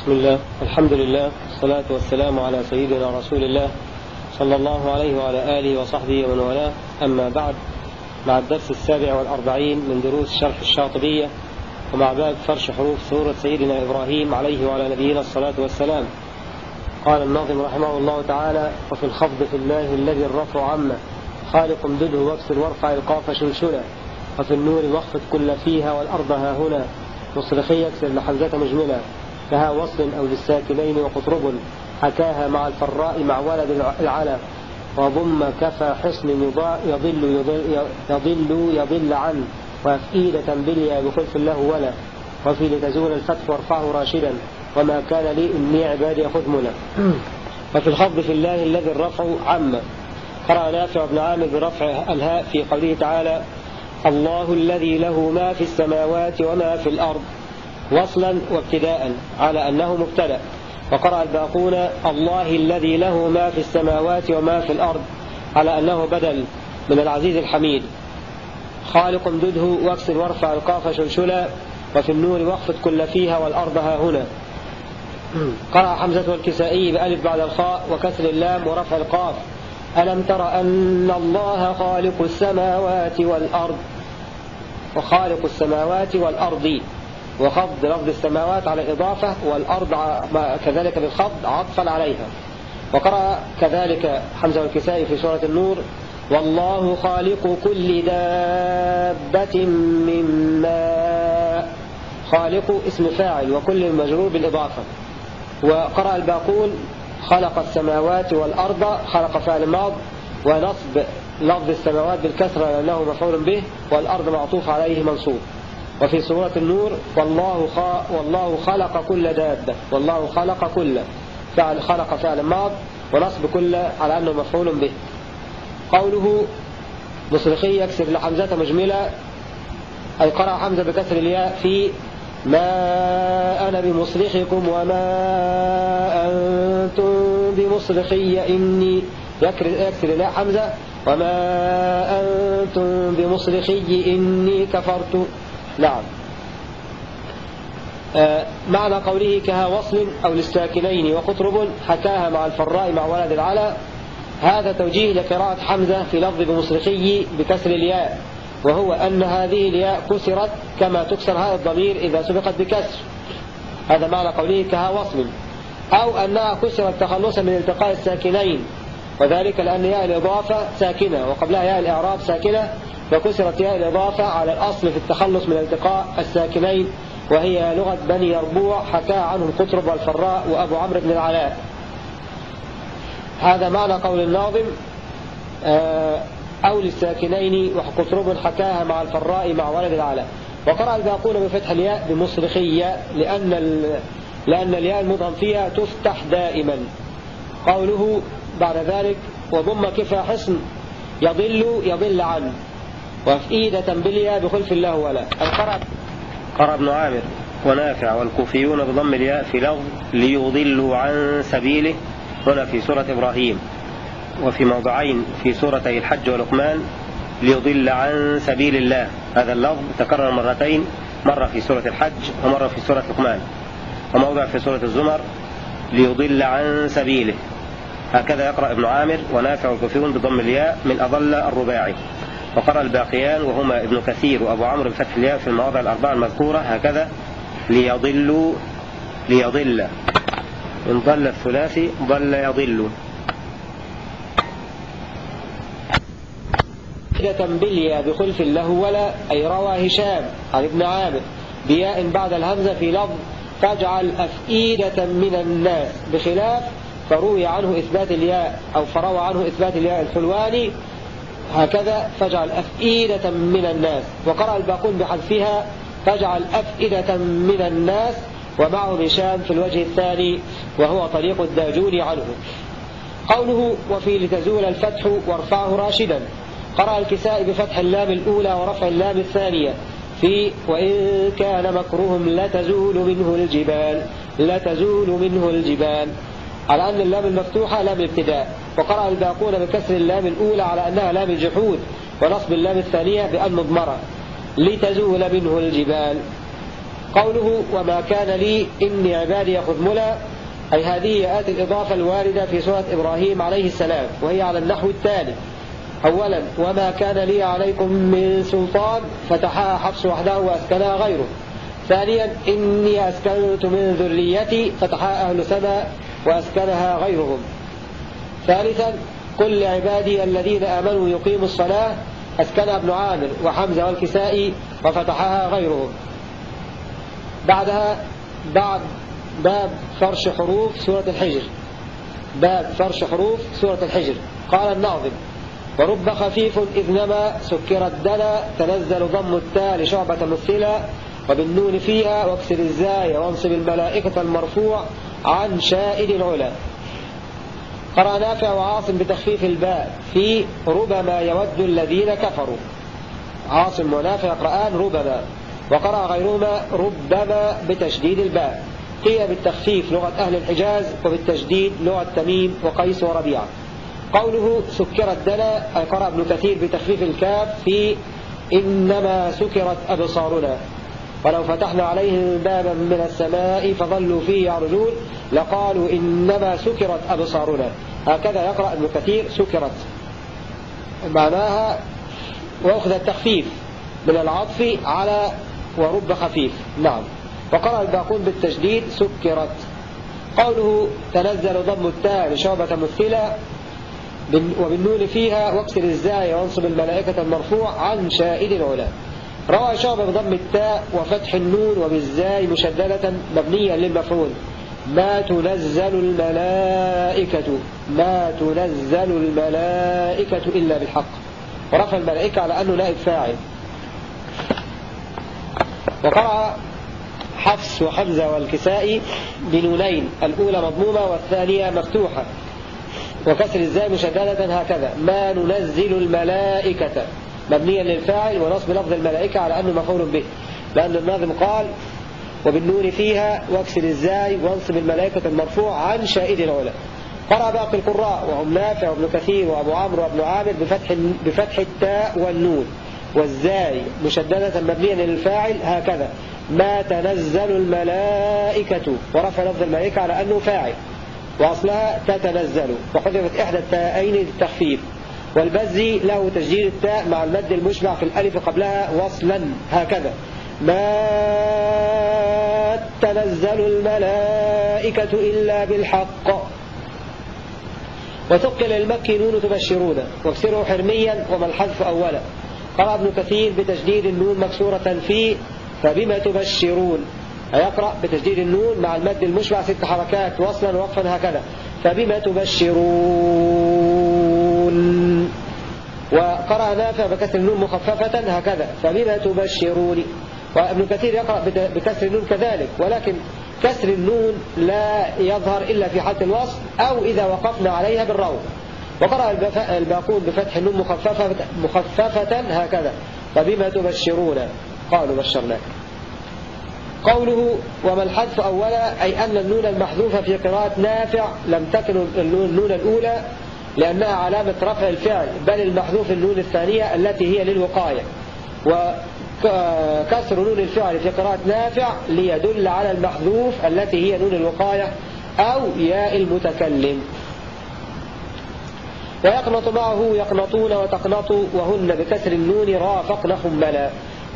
بسم الله الحمد لله والصلاة والسلام على سيدنا رسول الله صلى الله عليه وعلى آله وصحبه ومن والاه. أما بعد مع الدرس السابع والأربعين من دروس شرح الشاطبية ومع باب فرش حروف سورة سيدنا إبراهيم عليه وعلى نبينا الصلاة والسلام. قال الناظم رحمه الله تعالى وفي الخفض في الله الذي الرفع عمه خالق امدده واكسر وارفع القاف شلشلا وفي النور واخفض كل فيها والأرض ها هنا مصرخي يكسر لحمزة مجملا. لها وصل أو للساكنين وقطرب حكاها مع الفراء مع ولد العلا وضم كفى حصن يضل يضل, يضل, يضل عنه وأفئيدة بليا بخلف له ولا وفي لتزول الفتح وارفعه راشدا وما كان لي إني عبادي خذ ملا وفي الخفض في الله الذي الرفع عم. قرأ نافع بن عامر برفع الهاء في قوله تعالى الله الذي له ما في السماوات وما في الأرض وصلا وابتداء على أنه مبتدأ. وقرأ الباقون الله الذي له ما في السماوات وما في الأرض على أنه بدل من العزيز الحميد. خالق امدده واكسر وارفع القاف شلشلا وفي النور واخفض كل فيها والأرض ها هنا. قرأ حمزة والكسائي بألف بعد الخاء وكسر اللام ورفع القاف. ألم تر أن الله خالق السماوات والأرض؟ وخالق السماوات والأرض. وخفض لفظ السماوات على الإضافة والأرض كذلك بالخفض عطفا عليها. وقرأ كذلك حمزة والكسائي في سورة النور والله خالق كل دابة من ماء. خالق اسم فاعل وكل مجرور بالإضافة. وقرأ الباقون خلق السماوات والأرض خلق فعل ماض ونصب لفظ السماوات بالكسرة لأنه مفعول به والأرض معطوف عليه منصوب. وفي سورة النور والله والله خلق كل دابة والله خلق كل فعل خلق فعل ماض ونصب كل على أنه مفعول به. قوله مصرخي يكسر لحمزة مجملة أي قرأ حمزة بكسر الياء في ما أنا بمصرخكم وما أنتم بمصرخي إني يكسر الياء حمزة وما أنتم بمصرخي إني كفرت. نعم. آه معنى قوله كها وصل أو للساكنين وقطرب حكاها مع الفراء مع ولد العلا. هذا توجيه لقراءة حمزة في لفظ بمصرخي بكسر الياء وهو أن هذه الياء كسرت كما تكسر هذا الضمير إذا سبقت بكسر. هذا معنى قوله كها وصل أو أنها كسرت تخلصا من التقاء الساكنين. وذلك لأن ياء الإضافة ساكنة وقبلها ياء الإعراب ساكنة وكسرت ياء الإضافة على الأصل في التخلص من التقاء الساكنين وهي لغة بني يربوع حكى عنه القطرب والفراء وأبو عمرو بن العلاء. هذا معنى قول الناظم أو للساكنين وقطرب حكاها مع الفراء مع ولد العلاء. وقرأ الباقون بفتح الياء بمصرخية لأن لأن الياء المضهم فيها تفتح دائما. قوله بعد ذلك وضم كفى حصن يضل يضل عنه. وأفئدة بالياء بخلف الله ولا. القرأ قرأ ابن عامر. ونافع والكوفيون بضم الياء في لفظ ليضلوا عن سبيله. هنا في سورة إبراهيم. وفي موضعين في سورتي الحج ولقمان. ليضل عن سبيل الله. هذا اللفظ تكرر مرتين. مرة في سورة الحج ومرة في سورة لقمان. وموضع في سورة الزمر. ليضل عن سبيله. هكذا يقرأ ابن عامر ونافع والكوفيون بضم الياء من أضل الرباعي. وقرأ الباقيان وهما ابن كثير وأبو عمرو بفتح الياء في المواضع الأربعة المذكورة هكذا ليضلوا ليضل. إن ضل الثلاثي ضل يضل. بالياء بخلف له ولا أي روى هشام عن ابن عامر بياء بعد الهمزة في لفظ تجعل أفئدة من الناس بخلاف فروي عنه إثبات الياء أو فروى عنه إثبات الياء الحلواني هكذا فاجعل أفئدة من الناس وقرأ الباقون بحذفها فاجعل أفئدة من الناس ومعه هشام في الوجه الثاني وهو طريق الداجون عنه. قوله وفي لتزول الفتح وارفعه راشدا. قرأ الكساء بفتح اللام الأولى ورفع اللام الثانية. في وإن كان مكرهم لتزول منه الجبال لتزول منه الجبال. على أن اللام المفتوحة لام الابتداء وقرأ الباقون بكسر اللام الأولى على أنها لام الجحود ونصب اللام الثانية بأن مضمرة. لتزول منه الجبال. قوله وما كان لي إني عبادي يخذملا أي هذه آت الإضافة الواردة في سورة إبراهيم عليه السلام وهي على النحو التالي. أولا وما كان لي عليكم من سلطان فتحها حفص وحده وأسكنها غيره. ثانيا إني أسكنت من ذريتي فتحها أهل سماء وأسكنها غيرهم. ثالثا قل لعبادي الذين آمنوا يقيموا الصلاة أسكنها ابن عامر وحمزة والكسائي وفتحها غيرهم. بعدها بعد باب فرش حروف سورة الحجر. باب فرش حروف سورة الحجر. قال الناظم ورب خفيف إذ نما سكر الدنا تنزل ضم التاء لشعبة مثلا وبالنون فيها واكسر الزاي وانصب الملائكة المرفوع عن شائد العلا. قرأ نافع وعاصم بتخفيف الباء في ربما يود الذين كفروا. عاصم ونافع يقرآن ربما وقرأ غيرهما ربما بتشديد الباء. قيل بالتخفيف لغة أهل الحجاز وبالتجديد لغة تميم وقيس وربيعة. قوله سكرت دنا أي قرأ ابن كثير بتخفيف الكاف في إنما سكرت أبصارنا. ولو فتحنا عليهم بابا من السماء فظلوا فيه يعرجون لقالوا إنما سكرت أبصارنا. هكذا يقرأ ابن كثير سكرت. معناها وأخذ التخفيف من العطف على ورب خفيف. نعم. وقرأ الباقون بالتجديد سكرت. قوله تنزل ضم التاء لشعبة مثلة وبالنون فيها واكسر الزاي وانصب الملائكة المرفوع عن شائد العلا. روى شعبة بضم التاء وفتح النون وبالزاي مشددة مبنيا للمفعول. ما تنزل الملائكة ما تنزل الملائكة إلا بالحق. ورفع الملائكة على أنه نائب فاعل. وقرأ حفص وحمزة والكسائي بنونين الأولى مضمومة والثانية مفتوحة. وكسر الزاي مشددة هكذا. ما ننزل الملائكة. مبنيا للفاعل ونصب لفظ الملائكة على أنه مفعول به. لأن الناظم قال وبالنون فيها واكسر الزاي وانصب الملائكة المرفوع عن شائد العلا قرأ باقي القراء وهم نافع وابن كثير وأبو عمرو وابن عامر بفتح, بفتح التاء والنون. والزاي مشددة مبنيا للفاعل هكذا. ما تنزل الملائكة. ورفع لفظ الملائكة على أنه فاعل. وأصلها تتنزل. وحذفت إحدى التاءين للتخفيف. والبزي له تسجيل التاء مع المد المشبع في الألف قبلها وصلا هكذا. ما تنزل الملائكة إلا بالحق. وثقل المكي نون تبشرون. واكسره حرميا وما الحذف أولا. قرأ ابن كثير بتجديد النون مكسورة في فبما تبشرون. هيقرأ بتجديد النون مع المد المشبع ست حركات وصلا وقفا هكذا. فبما تبشرون. وقرأ نافع بكسر النون مخففة هكذا. فبما تبشرون وابن كثير يقرأ بكسر النون كذلك. ولكن كسر النون لا يظهر إلا في حالة الوصل أو إذا وقفنا عليها بالروم وقرأ الباقون بفتح النون مخففة, مخففة هكذا. فبما تبشرون؟ قالوا بشرناك. قوله وما الحذف أولا أي أن النون المحذوفة في قراءة نافع لم تكن النون الأولى لأنها علامة رفع الفعل بل المحذوف النون الثانية التي هي للوقاية. وكسر نون الفعل في قراءة نافع ليدل على المحذوف التي هي نون الوقاية أو ياء المتكلم. ويقنط معه يقنطون وتقنطوا وهن بكسر النون رافقن حملا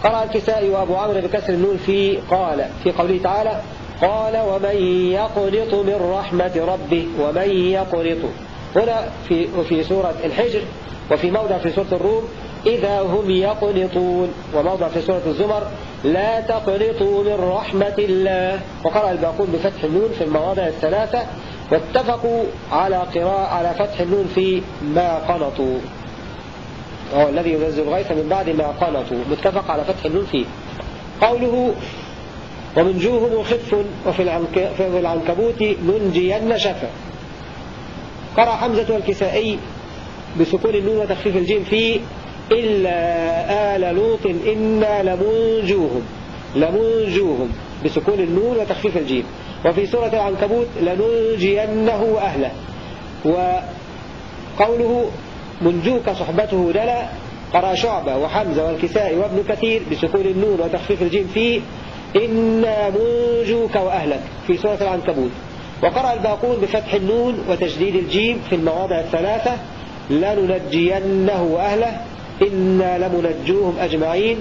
قرأ الكسائي وأبو عمرو بكسر النون في قال في قوله تعالى قال ومن يقنط من رحمة ربه ومن يقنط. هنا في, في سورة الحجر وفي موضع في سورة الروم إذا هم يقنطون. وموضع في سورة الزمر لا تقنطوا من رحمة الله. وقرأ الباقون بفتح النون في المواضع الثلاثة. واتفقوا على قراءة على فتح النون في ما قنطوا. وهو الذي ينزل الغيث من بعد ما قنطوا. متفق على فتح النون فيه. قوله ومنجوهم خف وفي العنكبوت ننجين شفا. قرأ حمزة والكسائي بسكون النون وتخفيف الجيم فيه إلا آل لوط إنا لمنجوهم لمنجوهم بسكون النون وتخفيف الجيم. وفي سورة العنكبوت لننجينه وأهله وقوله منجوك صحبته دلا قرأ شعبة وحمزة والكسائي وابن كثير بسكون النون وتخفيف الجيم فيه إنا منجوك وأهلك. في سورة العنكبوت. وقرأ الباقون بفتح النون وتشديد الجيم في المواضع الثلاثة لننجينه وأهله إنا لمنجوهم أجمعين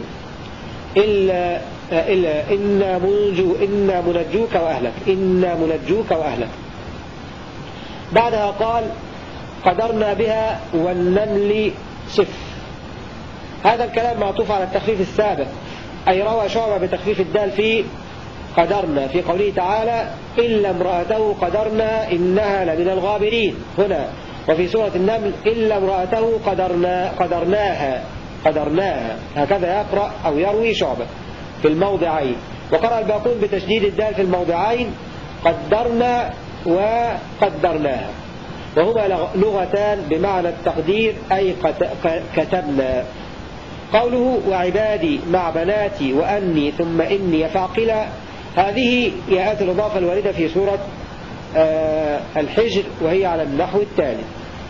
إلا, إلا إنا, منجو إنا منجوك وأهلك إنا منجوك وأهلك. بعدها قال قدرنا بها والنمل صف. هذا الكلام معطوف على التخفيف السابق أي روى شعبة بتخفيف الدال في قدرنا في قوله تعالى إلا امرأته قدرنا إنها لمن الغابرين. هنا وفي سورة النمل إلا امرأته قدرنا قدرناها قدرناها. هكذا يقرأ أو يروي شعبة في الموضعين. وقرأ الباقون بتشديد الدال في الموضعين قدرنا وقدرناها. وهما لغتان بمعنى التقدير أي كتبنا. قوله وعبادي مع بناتي وأني ثم إني فاقلا هذه ياءات الإضافة الواردة في سورة آه، الحجر وهي على النحو التالي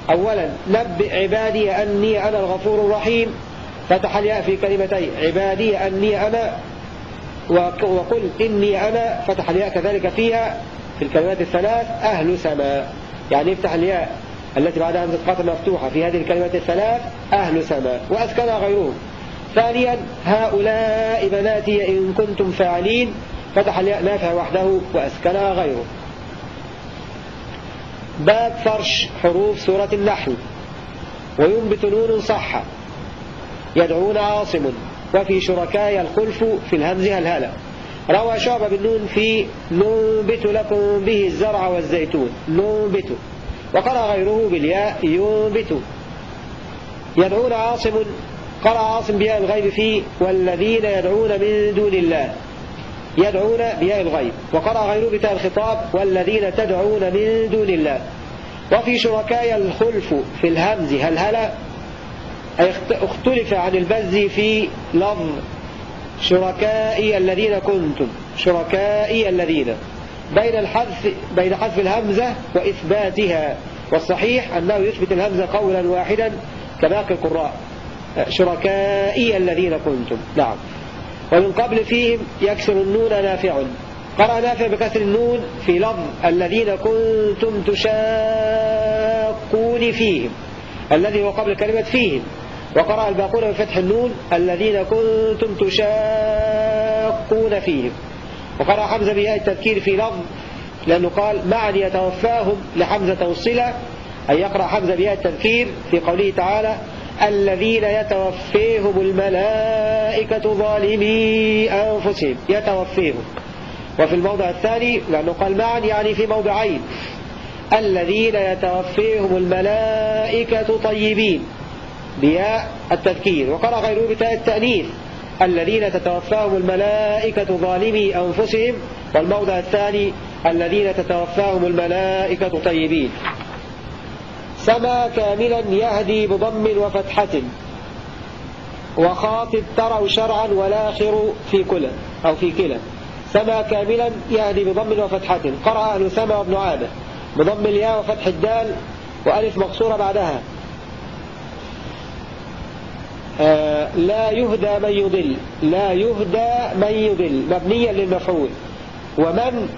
أولا نبئ عبادي أني أنا الغفور الرحيم. فتح الياء في كلمتين عبادي أني أنا وقل إني أنا. فتح الياء كذلك فيها في الكلمات الثلاث أهل سماء. يعني يفتح الياء التي بعدها همزة قطع مفتوحة في هذه الكلمات الثلاث أهل سماء وأسكنها غيرهم. ثانيا هؤلاء بناتي إن كنتم فاعلين. فتح نافع وحده وأسكنها غيره. باب فرش حروف سورة النحل. وينبت نون صح. يدعون عاصم. وفي شركاء الخلف في الهمز هلهلة روى شعب بالنون في ننبت لكم به الزرع والزيتون. ننبت. وقرأ غيره بالياء ينبت. يدعون عاصم. قرأ عاصم بياء الغيب في والذين يدعون من دون الله. يدعون بياء الغيب. وقرأ غيره بتاء الخطاب والذين تدعون من دون الله. وفي شركاء الخلف في الهمز هل هلا؟ أي اختلف عن البز في لفظ شركائي الذين كنتم. شركائي الذين. بين الحذف بين حذف الهمزة وإثباتها. والصحيح أنه يثبت الهمزة قولا واحدا كباقي القراء. شركائي الذين كنتم. نعم. ومن قبل فيهم يكسر النون نافع. قرأ نافع بكسر النون في لفظ الذين كنتم تشاقون فيهم. الذي هو قبل كلمة فيهم. وقرأ الباقون بفتح النون الذين كنتم تشاقون فيهم. وقرأ حمزة بياء التذكير في لفظ لأنه قال معا يتوفاهم لحمزة توصلة أي يقرأ حمزة بياء التذكير في قوله تعالى الذين يتوفيهم الملائكة ظالمي أنفسهم. يتوفيهم. وفي الموضع الثاني لأنه قال معا يعني في موضعين. الذين يتوفيهم الملائكة طيبين. بياء التذكير. وقرأ غيره بتاء التأنيث. الذين تتوفاهم الملائكة ظالمي أنفسهم. والموضع الثاني الذين تتوفاهم الملائكة طيبين. سما كاملا يهدي بضم وفتحة. وخاطب تروا شرعا والآخر في كلا أو في كلا سما كاملا يهدي بضم وفتحة. قرأ أهل سما وابن عامر بضم الياء وفتح الدال وألف مقصورة بعدها. آه لا يهدى من يضل. لا يهدى من يضل. مبنيا للمفعول. ومن؟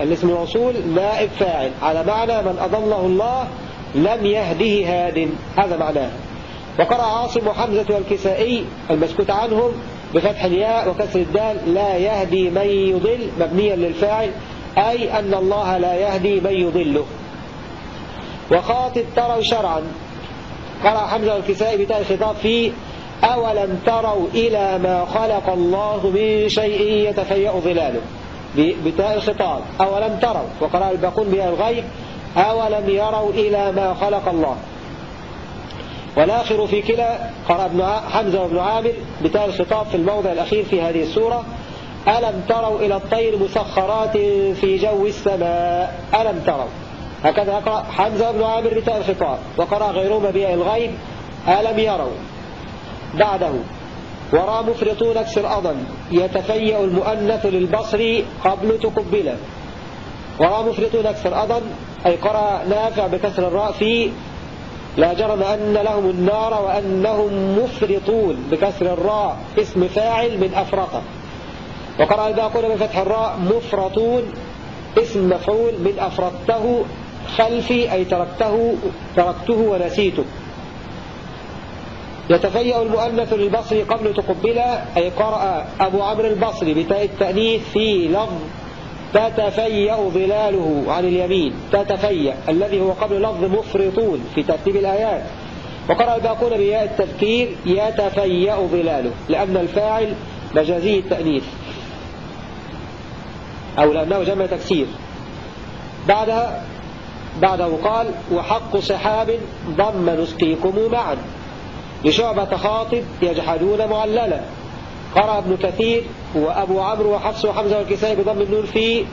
الاسم الوصول نائب فاعل. على معنى من أضله الله لم يهده هاد. هذا معناه. وقرأ عاصم وحمزة والكسائي المسكوت عنهم بفتح الياء وكسر الدال لا يهدي من يضل مبنيا للفاعل أي أن الله لا يهدي من يضله. وخاطب تروا شرعا. قرأ حمزة والكسائي بتاء الخطاب فيه أولم تروا إلى ما خلق الله من شيء يتفيأ ظلاله. بتاء الخطاب. أولم تروا. وقرأ الباقون بها الغيب. أولم يروا إلى ما خلق الله. والآخر في كلا قرأ ابن حمزة وابن عامر بتاء الخطاب في الموضع الأخير في هذه السورة. ألم تروا إلى الطير مسخرات في جو السماء؟ ألم تروا. هكذا يقرأ حمزة وابن عامر بتاء الخطاب وقرأ غيرهما بياء الغيب. ألم يروا. بعده. وراء مفرطون اكسر أضن يتفيأ المؤنث للبصر قبل تقبلا وراء مفرطون اكسر أضن أي قرأ نافع بكسر الراء في لا جرم أن لهم النار وأنهم مفرطون بكسر الراء اسم فاعل من أفرط. وقرأ الباقون بفتح الراء مفرطون اسم مفعول من أفرطته خلفي أي تركته تركته ونسيته. يتفيأ المؤنث للبصري قبل تقبله أي قرأ أبو عمرو البصري بتاء التأنيث في لفظ تتفيأ ظلاله عن اليمين تتفيأ الذي هو قبل لفظ مفرطون في ترتيب الآيات. وقرأ الباقون بياء التذكير يتفيأ ظلاله لأن الفاعل مجازي التأنيث. أو لأنه جمع تكسير. بعدها بعده قال وحق سحاب ضم نسقيكم معا. لشعبة خاطب يجحدون معللا. قرأ ابن كثير وأبو عمرو وحفص وحمزة والكسائي بضم النون في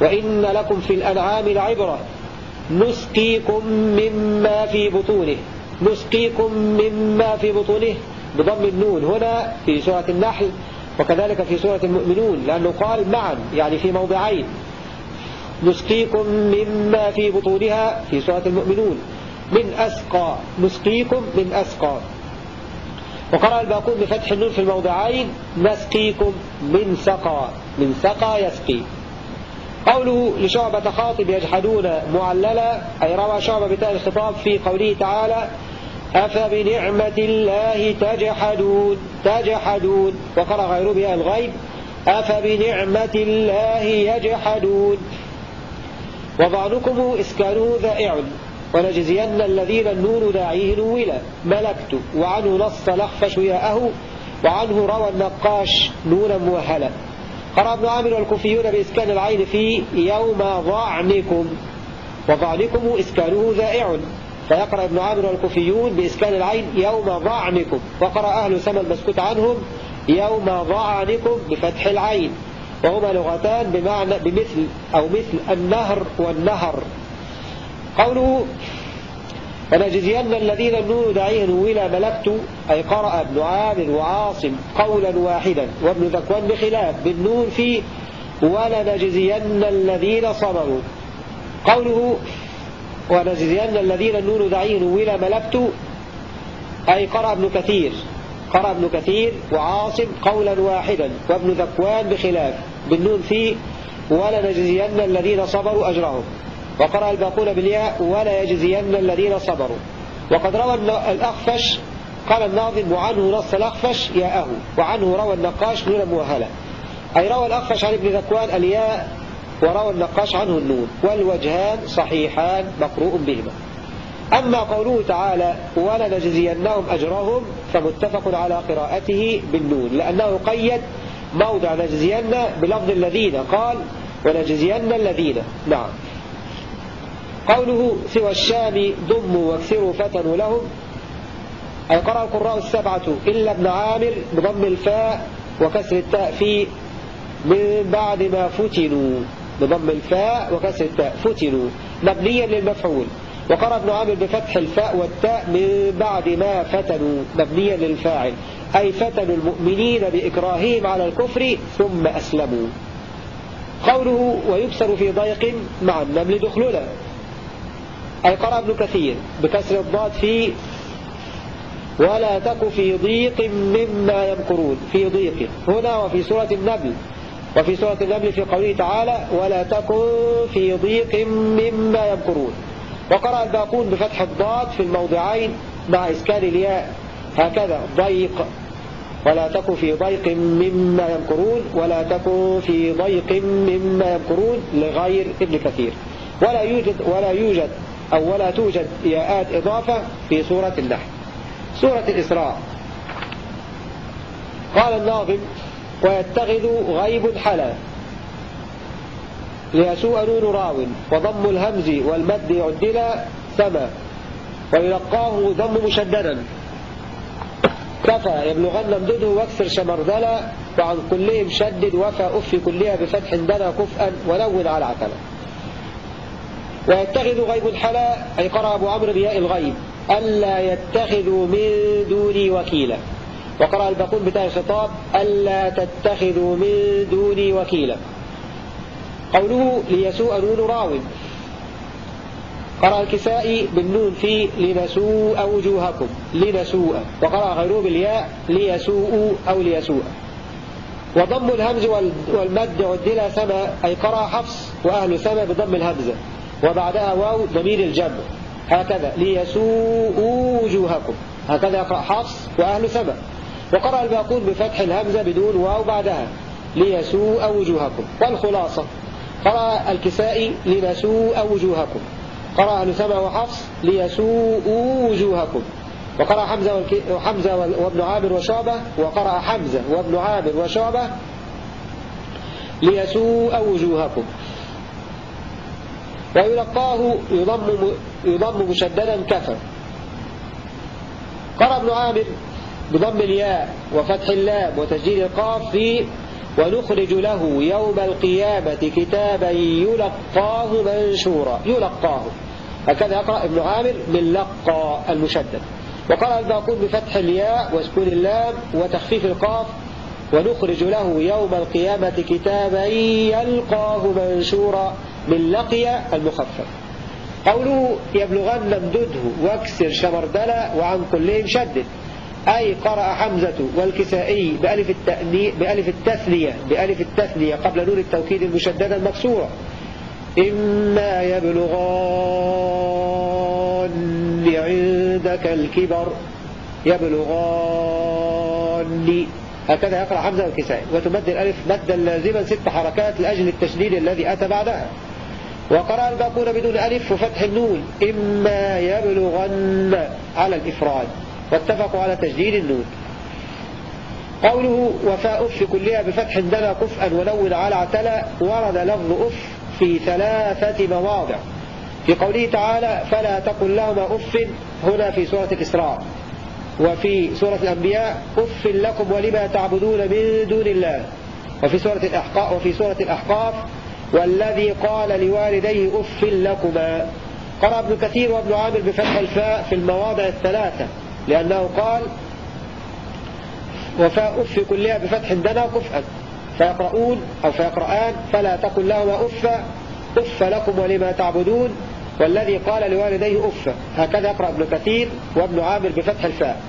وإن لكم في الأنعام لعبرة نسقيكم مما في بطونه. نسقيكم مما في بطونه بضم النون. هنا في سورة النحل وكذلك في سورة المؤمنون لأنه قال معا يعني في موضعين. نسقيكم مما في بطونها في سورة المؤمنون. من أسقى. نسقيكم من أسقى. وقرأ الباقون بفتح النون في الموضعين. نسقيكم من سقى من سقى يسقي. قوله لشعبة خاطب يجحدون معللا أي روى شعبة بتاء الخطاب في قوله تعالى أفبنعمة الله تجحدون تجحدون. وقرأ غيره بها الغيب أفبنعمة الله يجحدون. وضعنكم إسكانه ذائع. ونجزين الذين النون داعيه نولا ملكت وعنه نص لخفش ياءه وعنه روى النقاش نونا موهلا. قرأ ابن عامر والكوفيون بإسكان العين في يوم ضعنكم وضعنكم إسكانه ذائع. فيقرأ ابن عامر والكوفيون بإسكان العين يوم ضعنكم وقرأ أهل سما المسكوت عنهم يوم ضعنكم بفتح العين. وهما لغتان بمعنى بمثل أو مثل النهر والنهر. قوله فنجزين الذين النون دعيه نويلا ملكت أي قرأ ابن عامر وعاصم قولا واحدا وابن ذكوان بخلاف بالنون في ولنجزين الذين صبروا. قوله ونجزين الذين النون دعيه نويلا ملكت أي قرأ ابن كثير قرأ ابن كثير وعاصم قولا واحدا وابن ذكوان بخلاف بالنون في ولنجزين الذين صبروا أجرهم. وقرأ الباقون بالياء ولا يجزين الذين صبروا. وقد روى الأخفش قال الناظم وعنه نص الأخفش ياءه وعنه روى النقاش نون موهلة أي روى الأخفش عن ابن ذكوان الياء وروى النقاش عنه النون. والوجهان صحيحان مقروء بهما. أما قوله تعالى ولنجزينهم أجرهم فمتفق على قراءته بالنون لأنه قيد موضع نجزين بلفظ الذين. قال ونجزين الذين نعم. قوله سوى الشام ضموا واكسروا فتنوا لهم. أي قرأ القراء السبعة إلا ابن عامر بضم الفاء وكسر التاء في من بعد ما فتنوا. بضم الفاء وكسر التاء فتنوا. مبنيا للمفعول. وقرأ ابن عامر بفتح الفاء والتاء من بعد ما فتنوا. مبنيا للفاعل. أي فتنوا المؤمنين بإكراههم على الكفر ثم أسلموا. قوله ويبصر في ضيق مع النمل دخلنا. أي قرأ ابن كثير بكسر الضاد في ولا تك في ضيق مما يمكرون في ضيق. هنا وفي سورة النبل وفي سورة النبل في قوله تعالى ولا تكن في ضيق مما يمكرون. وقرأ الباقون بفتح الضاد في الموضعين مع إسكان الياء هكذا ضيق. ولا تكن في ضيق مما يمكرون ولا تكن في ضيق مما يمكرون لغير ابن كثير. ولا يوجد ولا يوجد أو ولا توجد ياءات إضافة في سورة النحل. سورة الإسراء. قال الناظم ويتخذ غيب حلا ليسوء نون راو وضم الهمز والمد يعدل سما. ويلقاه ضم مشددا. كفى يبلغن امدده واكسر شمردلا وعن كلهم شدد وفى أف كلها بفتح دنا كفءا ولون على عتبة. ويتخذ غيب الحلا أي قرأ أبو عمرو بياء الغيب ألا يتخذوا من دوني وكيلا. وقرأ الباقون بتاء الخطاب ألا تتخذوا من دوني وكيلا. قوله ليسوء نون راو. قرأ الكسائي بالنون في لنسوء وجوهكم لنسوء. وقرأ غيره بالياء ليسوء أو ليسوء. وضم الهمز والمد عدل سما أي قرأ حفص وأهل سما بضم الهمزة. وبعدها واو ضمير الجمع. هكذا. ليسوءوا وجوهكم. هكذا يقرأ حفص وأهل سما وقرأ الباقون بفتح الهمزة بدون واو بعدها. ليسوء وجوهكم. والخلاصة. قرأ الكسائي لنسوء وجوهكم. قرأ أهل سما وحفص ليسوءوا وجوهكم. وقرأ حمزة, حمزة وابن عامر وشعبة. وقرأ حمزة وابن عامر وشعبة. ليسوء وجوهكم. ويلقاه يضم, يضم مشددا كفر. قرأ ابن عامر بضم الياء وفتح اللام وتسجيل القاف في ونخرج له يوم القيامة كتابا يلقاه منشورا. يلقاه. هكذا يقرأ ابن عامر من لقى المشدد. وقرأ الباقون بفتح الياء وسكون اللام وتخفيف القاف ونخرج له يوم القيامة كتابا يلقاه منشورا. من لقي المخفف. قوله يبلغن امدده واكسر شمردلة وعن كلهم شدد. أي قرأ حمزة والكسائي بألف, التأني بألف التثنية بألف التثنية قبل نور التوكيد المشدد المكسور إما يبلغان عندك الكبر. يبلغان. هكذا يقرأ حمزة والكسائي. وتمد الألف مدا لازما ست حركات لأجل التشديد الذي أتى بعدها. وقرأ الباقون بدون ألف وفتح النون. إما يبلغن على الإفراد. واتفقوا على تشديد النون. قوله وفاء أف كلها بفتح دنا كفءا ونون على اعتلى ورد لفظ أف في ثلاثة مواضع. في قوله تعالى فلا تقل لهما أف هنا في سورة الإسراء وفي سورة الأنبياء أف لكم ولما تعبدون من دون الله. وفي سورة الأحقاف وفي سورة الأحقاف والذي قال لوالديه أف لكما. قرأ ابن كثير وابن عامر بفتح الفاء في المواضع الثلاثة لأنه قال وفاء أف كلها بفتح دنا كفءا فيقرؤون أو فيقرآن فلا تقل لهما أف أف لكم ولما تعبدون. والذي قال لوالديه أف. هكذا يقرأ ابن كثير وابن عامر بفتح الفاء.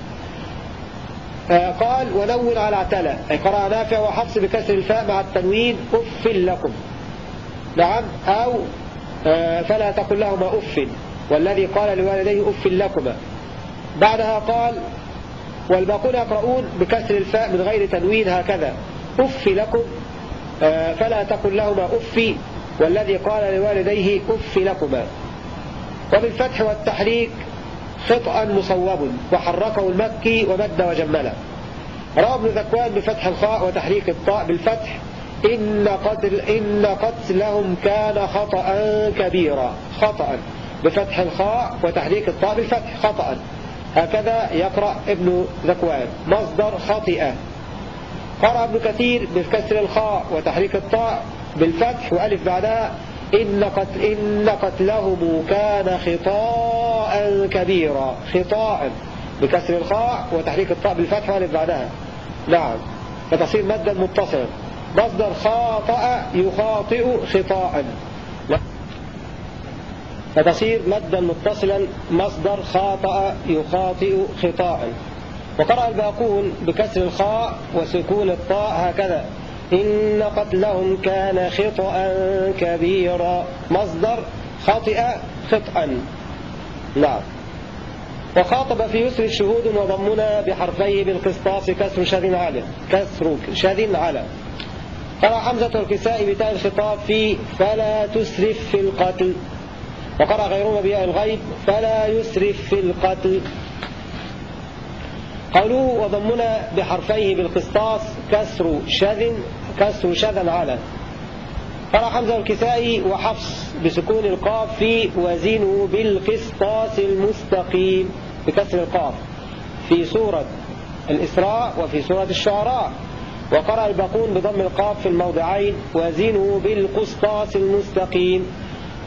آه، قال ونون على اعتلى أي قرأ نافع وحفص بكسر الفاء مع التنوين أف لكم. نعم أو آه، فلا تقل لهما أف والذي قال لوالديه أف لكما. بعدها قال والباقون يقرؤون بكسر الفاء من غير تنوين هكذا. أف لكم آه، فلا تقل لهما أف والذي قال لوالديه أف لكما. وبالفتح والتحريك خطأ مصوب وحركه المكي ومد وجملا. روى ابن ذكوان بفتح الخاء وتحريك الطاء بالفتح إن, قتل إن قتلهم كان خطأ كبيرا. خطأ. بفتح الخاء وتحريك الطاء بالفتح. خطأ. هكذا يقرأ ابن ذكوان. مصدر خطئ قرأ ابن كثير بكسر الخاء وتحريك الطاء بالفتح وألف بعدها إن, قتل إن قتلهم كان خطاء كبيرا. خطاء. بكسر الخاء وتحريك الطاء بالفتح وألف بعدها نعم. فتصير مدا متصلا مصدر خاطأ يخاطئ خطاء. فتصير مدا متصلا مصدر خاطأ يخاطئ خطاء. وقرأ الباقون بكسر الخاء وسكون الطاء هكذا. إن قتلهم كان خطأ كبيرا. مصدر خطئ خطأ. نعم. وخاطب في يسر الشهود وضمنا بحرفيه بالقسطاس كسر شذ على كسر شذ على قرأ حمزة الكساء بتاء الخطاب في فلا تسرف في القتل وقرأ غيرهما بياء الغيب فلا يسرف في القتل. قالوا وضمنا بحرفيه بالقسطاس كسر شذ كسر شذا على قرأ حمزة الكسائي وحفص بسكون القاف في وزنوا بالقسطاس المستقيم بكسر القاف. في سورة الإسراء وفي سورة الشعراء. وقرأ الباقون بضم القاف في الموضعين وزنوا بالقسطاس المستقيم.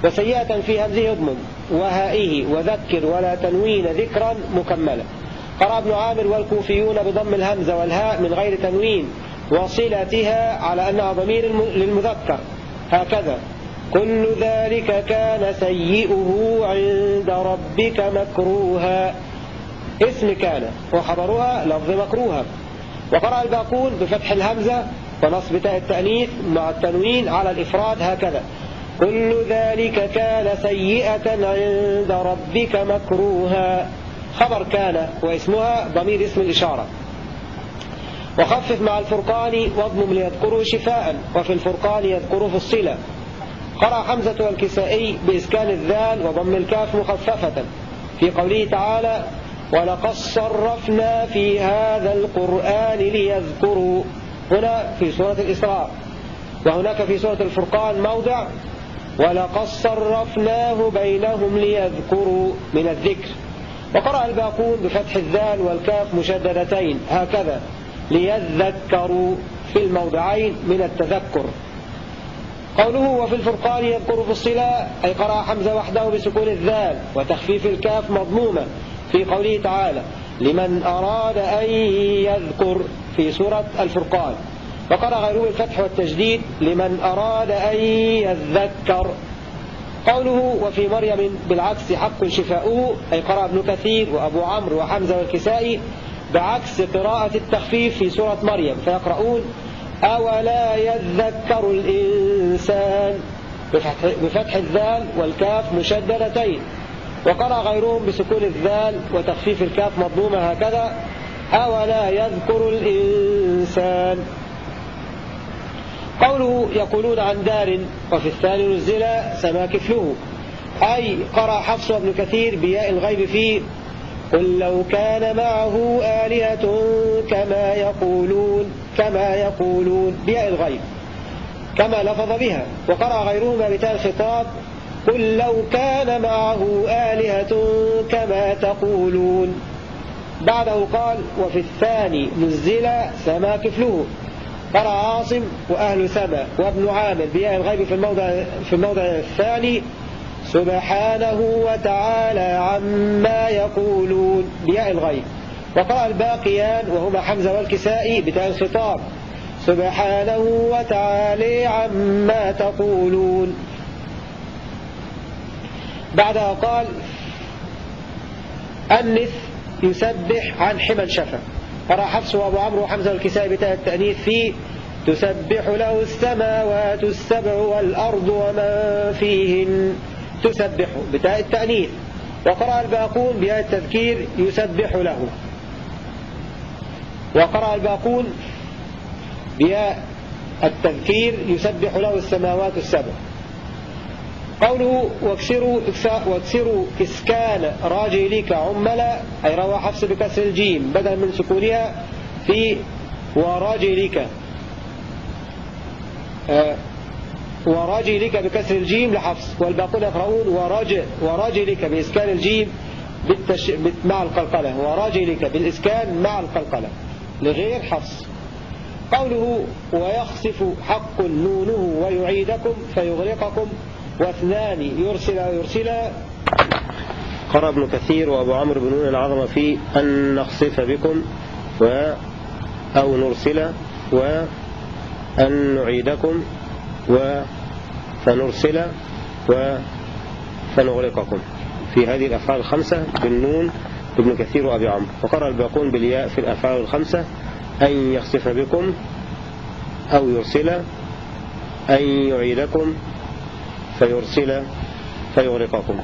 وسيئة في همزه يضمن وهائه وذكر ولا تنوين ذكرا مكملا. قرأ ابن عامر والكوفيون بضم الهمزة والهاء من غير تنوين. وصلتها على أنها ضمير للمذكر. هكذا. كل ذلك كان سيئه عند ربك مكروها. اسم كان وخبرها لفظ مكروها. وقرأ الباقون بفتح الهمزة ونصب تاء التأنيث مع التنوين على الإفراد هكذا. كل ذلك كان سيئة عند ربك مكروها. خبر كان واسمها ضمير اسم الإشارة. وخفف مع الفرقان واضمم ليذكروا شفاء وفي الفرقان يذكر في الصلة قرأ حمزة والكسائي بإسكان الذال وضم الكاف مخففة. في قوله تعالى ولقد صرفنا في هذا القرآن ليذكروا. هنا في سورة الإسراء. وهناك في سورة الفرقان موضع ولقد صرفناه بينهم ليذكروا من الذكر. وقرأ الباقون بفتح الذال والكاف مشددتين هكذا. ليذكروا في الموضعين من التذكر. قوله وفي الفرقان يذكر في الصلاة أي قرأ حمزة وحده بسكون الذال وتخفيف الكاف مضمومة. في قوله تعالى لمن أراد أن يذكر في سورة الفرقان. وقرأ غيره بالفتح والتجديد لمن أراد أن يذكر قوله وفي مريم بالعكس حق شفاؤه أي قرأ ابن كثير وأبو عمرو وحمزة والكسائي بعكس قراءة التخفيف في سورة مريم فيقرؤون أولا يذكر الإنسان بفتح الذال والكاف مشددتين. وقرأ غيرهم بسكون الذال وتخفيف الكاف مضمومة هكذا. أولا يذكر الإنسان. قوله يقولون عن دار وفي الثاني نزل سما كفله. أي قرأ حفص وابن كثير بياء الغيب فيه. قل لو كان معه آلهة كما يقولون كما يقولون بياء الغيب. كما لفظ بها. وقرأ غيرهما بتاء الخطاب قل لو كان معه آلهة كما تقولون. بعده قال وفي الثاني نزل سما كفله. قرأ عاصم وأهل سما وابن عامر بياء الغيب في الموضع, في الموضع الثاني سبحانه وتعالى عما يقولون. بياء الغيب. وقرأ الباقيان وهما حمزة والكسائي بتاء الخطاب سبحانه وتعالى عما تقولون. بعدها قال أنث يسبح عن حمى شفا. قرأ حفص وأبو عمرو وحمزة والكسائي بتاء التأنيث في تسبح له السماوات السبع والأرض ومن فيهن. تسبح بتاء التأنيث. وقرأ الباقون بهذا التذكير يسبح له. وقرأ الباقون بياء التذكير يسبح له السماوات السبع. قوله واكسروا, واكسروا إسكان رجلك عملا أي روى حفص بكسر الجيم بدلا من سكونها في ورجلك آه ورجلك بكسر الجيم لحفص والباقون يقرؤون ورج ورجلك بإسكان الجيم بالتش... مع القلقلة. ورجلك بالإسكان مع القلقلة. لغير حفص. قوله ويخسف حق نونه ويعيدكم فيغرقكم واثنان يرسل ويرسل قرأ ابن كثير وأبو عمرو بن نون العظمة في أن نخسف بكم و أو نرسل وأن نعيدكم وسنرسل وسنغرقكم في هذه الأفعال الخمسة بالنون ابن كثير وأبي عمرو. وقرأ الباقون بالياء في الأفعال الخمسة. أن يخسف بكم أو يرسل أن يعيدكم فيرسل فيغرقكم